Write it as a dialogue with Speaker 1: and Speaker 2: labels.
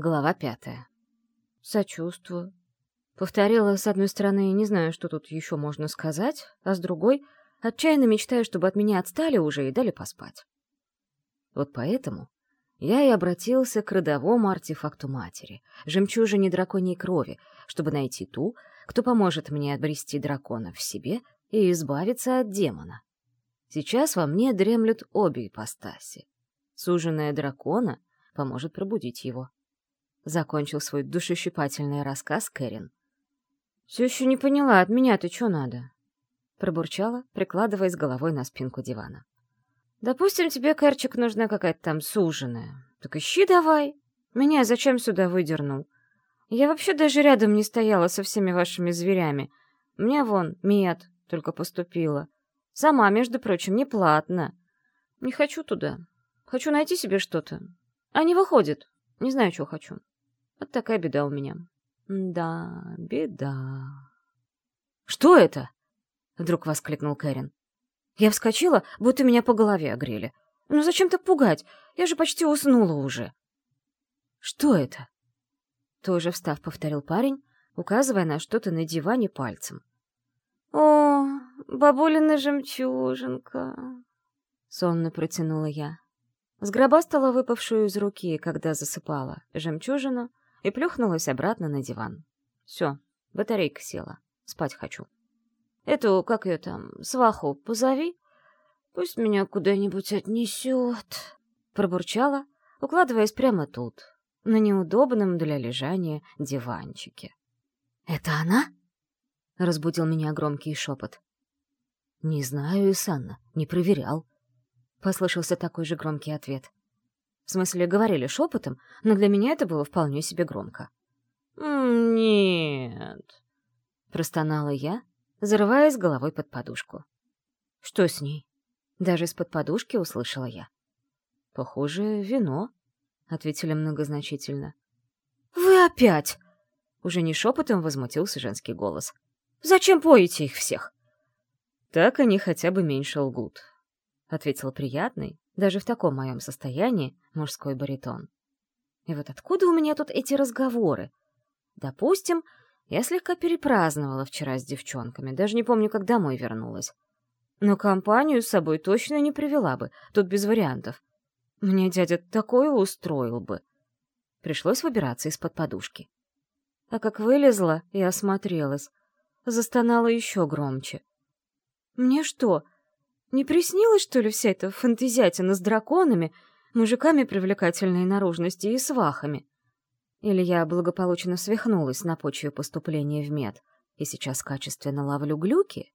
Speaker 1: Глава пятая. Сочувствую. Повторила, с одной стороны, не знаю, что тут еще можно сказать, а с другой — отчаянно мечтаю, чтобы от меня отстали уже и дали поспать. Вот поэтому я и обратился к родовому артефакту матери, жемчужине драконьей крови, чтобы найти ту, кто поможет мне обрести дракона в себе и избавиться от демона. Сейчас во мне дремлют обе ипостаси. Суженная дракона поможет пробудить его. Закончил свой душещипательный рассказ Кэрин. «Все еще не поняла, от меня-то что надо?» Пробурчала, прикладываясь головой на спинку дивана. «Допустим, тебе, Кэрчик, нужна какая-то там суженая. Так ищи давай. Меня зачем сюда выдернул? Я вообще даже рядом не стояла со всеми вашими зверями. Мне вон, мед, только поступила. Сама, между прочим, не платно. Не хочу туда. Хочу найти себе что-то. А не выходит. Не знаю, чего хочу. Вот такая беда у меня. Да, беда. «Что это?» — вдруг воскликнул Кэрин. Я вскочила, будто меня по голове огрели. «Ну зачем так пугать? Я же почти уснула уже». «Что это?» Тоже встав, повторил парень, указывая на что-то на диване пальцем. «О, бабулина жемчужинка!» — сонно протянула я. Сгробастала выпавшую из руки, когда засыпала, жемчужину и плюхнулась обратно на диван. Все, батарейка села, спать хочу. Эту, как ее там, сваху позови, пусть меня куда-нибудь отнесет. Пробурчала, укладываясь прямо тут, на неудобном для лежания диванчике. «Это она?» — разбудил меня громкий шепот. «Не знаю, Исанна, не проверял», — послышался такой же громкий ответ. В смысле, говорили шепотом, но для меня это было вполне себе громко. «Нет», — простонала я, зарываясь головой под подушку. «Что с ней?» Даже из-под подушки услышала я. «Похоже, вино», — ответили многозначительно. «Вы опять!» — уже не шепотом возмутился женский голос. «Зачем поете их всех?» «Так они хотя бы меньше лгут», — ответил приятный, даже в таком моем состоянии, мужской баритон. И вот откуда у меня тут эти разговоры? Допустим, я слегка перепраздновала вчера с девчонками, даже не помню, как домой вернулась. Но компанию с собой точно не привела бы, тут без вариантов. Мне дядя такое устроил бы. Пришлось выбираться из-под подушки. А как вылезла и осмотрелась, застонала еще громче. Мне что, не приснилось, что ли, вся эта фантазиатина с драконами, мужиками привлекательной наружности и свахами? Или я благополучно свихнулась на почве поступления в мед и сейчас качественно ловлю глюки?